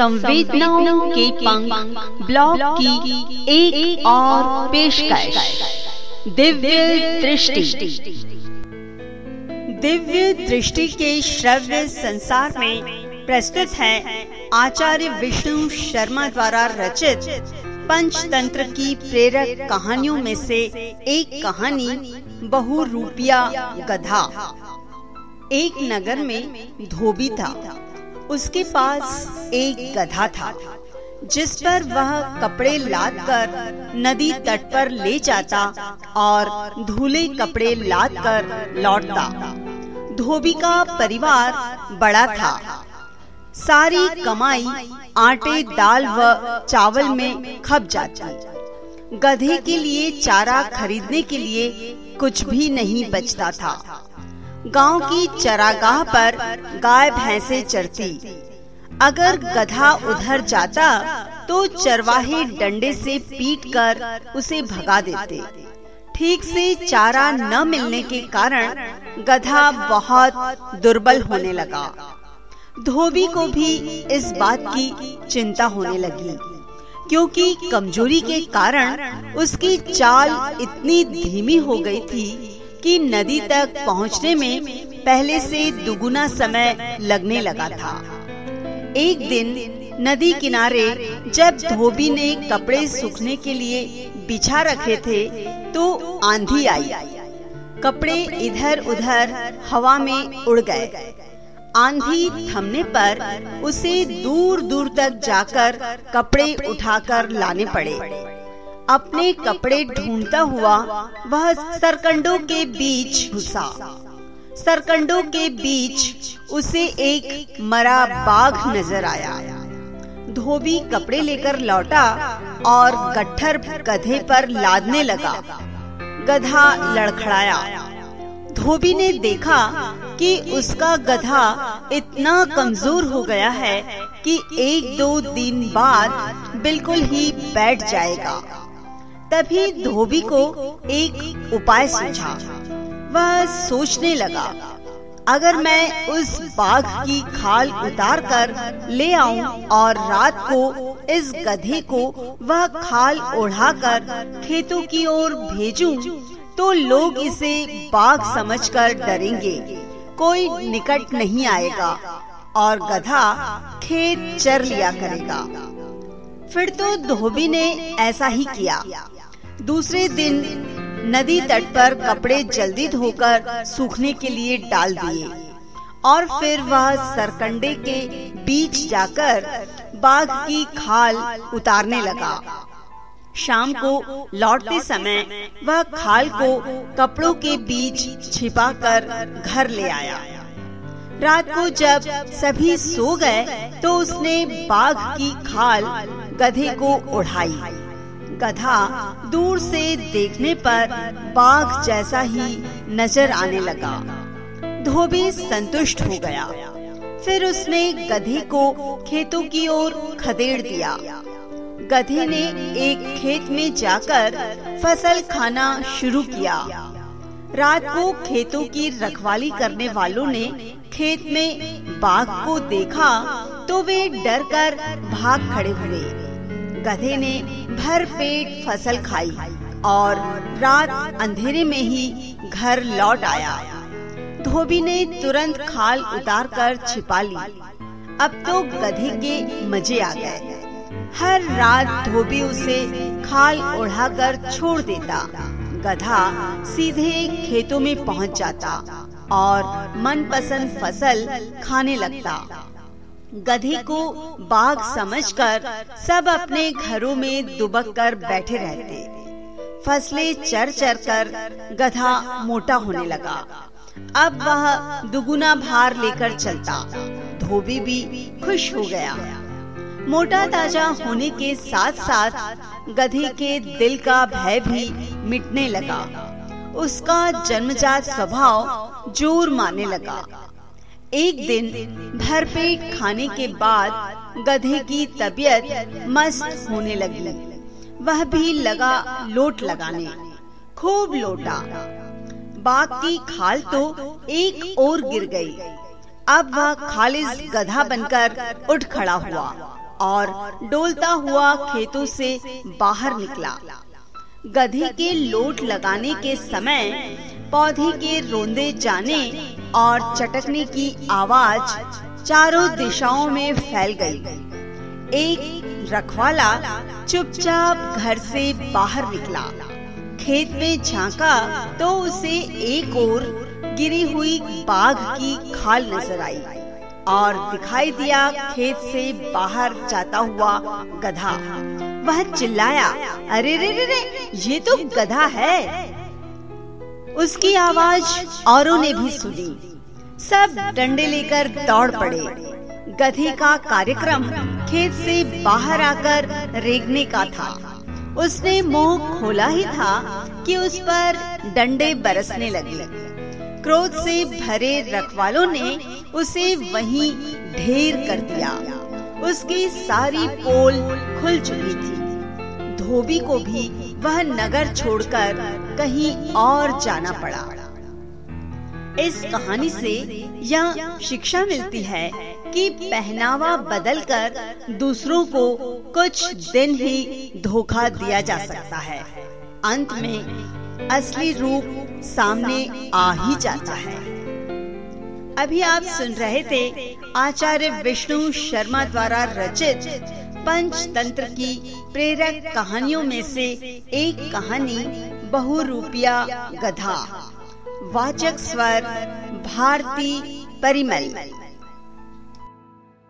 संवेदनाओं के पंख ब्लॉग की एक, एक और पेशकश। दिव्य दृष्टि। दिव्य दृष्टि के श्रव्य संसार में प्रस्तुत है आचार्य विष्णु शर्मा द्वारा रचित पंचतंत्र की प्रेरक कहानियों में से एक कहानी बहुरूपिया गधा। एक नगर में धोबी था। उसके पास एक गधा था, जिस पर वह कपड़े लाद कर नदी तट पर ले जाता और धूले कपड़े लाद कर लौटता। धोबी का परिवार बड़ा था। सारी कमाई आटे, दाल व चावल में खप जाती। गधे के लिए चारा खरीदने के लिए कुछ भी नहीं बचता था। गाँव की चरागाह पर गाय भैंसे चरती। अगर गधा उधर जाता तो चरवाहे डंडे से पीट कर उसे भगा देते। ठीक से चारा न मिलने के कारण गधा बहुत दुर्बल होने लगा। धोबी को भी इस बात की चिंता होने लगी, क्योंकि कमज़ोरी के कारण उसकी चाल इतनी धीमी हो गई थी कि नदी तक पहुँचने में पहले से दुगुना समय लगने लगा था। एक दिन नदी किनारे जब धोबी ने कपड़े सूखने के लिए बिछा रखे थे तो आंधी आई। कपड़े इधर उधर हवा में उड़ गए। आंधी थमने पर उसे दूर दूर तक जाकर कपड़े उठाकर लाने पड़े। अपने कपड़े ढूंढता हुआ वह सरकंडों के बीच घुसा। सरकंडों के बीच उसे एक मरा बाघ नज़र आया। धोबी कपड़े लेकर लौटा और गट्ठर गधे पर लादने लगा। गधा लड़खड़ाया। धोबी ने देखा कि उसका गधा इतना कमज़ोर हो गया है कि एक दो दिन बाद बिल्कुल ही बैठ जाएगा। तभी धोबी को एक उपाय सूझा। वह सोचने लगा अगर मैं उस बाघ की खाल उतार कर ले आऊँ और रात को इस गधे को वह खाल ओढ़ाकर खेतों की ओर भेजूं, तो लोग इसे बाघ समझकर डरेंगे। कोई निकट नहीं आएगा और गधा खेत चर लिया करेगा। फिर तो धोबी ने ऐसा ही किया। दूसरे दिन नदी तट पर कपड़े जल्दी धोकर सूखने के लिए डाल दिए और फिर वह सरकंडे के बीच जाकर बाघ की खाल उतारने लगा। शाम को लौटते समय वह खाल को कपड़ों के बीच छिपाकर घर ले आया। रात को जब सभी सो गए तो उसने बाघ की खाल गधे को उड़ाई गधा दूर से देखने पर बाघ जैसा ही नज़र आने लगा। धोबी संतुष्ट हो गया। फिर उसने गधे को खेतों की ओर खदेड़ दिया। गधे ने एक खेत में जाकर फ़सल खाना शुरू किया। रात को खेतों की रखवाली करने वालों ने खेत में बाघ को देखा तो वे डर कर भाग खड़े हुए। गधे ने भर पेट फ़सल खाई और रात अंधेरे में ही घर लौट आया। धोबी ने तुरंत खाल उतार कर छिपा ली। अब तो गधे के मज़े आ गए। हर रात धोबी उसे खाल ओढ़ाकर छोड़ देता। गधा सीधे खेतों में पहुँच जाता और मनपसंद फ़सल खाने लगता। गधे को बाघ समझकर सब अपने घरों में दुबक कर बैठे रहते। फ़सलें चर चर कर गधा मोटा होने लगा। अब वह दुगुना भार लेकर चलता। धोबी भी खुश हो गया। मोटा ताज़ा होने के साथ साथ गधे के दिल का भय भी मिटने लगा। उसका जन्मजात स्वभाव ज़ोर मारने लगा। एक दिन भरपेट खाने के बाद गधे की तबीयत मस्त होने लगी। वह भी लगा लोट लगाने, खूब लोटा। बाघ की खाल तो एक और गिर गई। अब वह खालिज गधा बनकर उठ खड़ा हुआ और डोलता हुआ खेतों से बाहर निकला। गधे के लोट लगाने के समय पौधे के रोंदे जाने और चटकने की आवाज़ चारों दिशाओं में फैल गई। एक रखवाला चुपचाप घर से बाहर निकला। खेत में झांका तो उसे एक और गिरी हुई बाघ की खाल नज़र आई और दिखाई दिया खेत से बाहर जाता हुआ गधा। वह चिल्लाया, अरे रे रे रे, ये तो गधा है। उसकी आवाज़ औरों ने भी सुनी। सब डंडे लेकर दौड़ पड़े। गधे का कार्यक्रम खेत से बाहर आकर रेगने का था। उसने मुँह खोला ही था कि उस पर डंडे बरसने लगे। क्रोध से भरे रखवालों ने उसे वहीं ढेर कर दिया। उसकी सारी पोल खुल चुकी थी। धोबी को भी वह नगर छोड़कर कहीं और जाना पड़ा। इस कहानी से यह शिक्षा मिलती है कि पहनावा बदलकर दूसरों को कुछ दिन ही धोखा दिया जा सकता है। अंत में असली रूप सामने आ ही जाता है। अभी आप सुन रहे थे आचार्य विष्णु शर्मा द्वारा रचित पंचतंत्र की प्रेरक कहानियों में से एक कहानी बहुरूपिया गधा। वाचक स्वर भारती परिमल।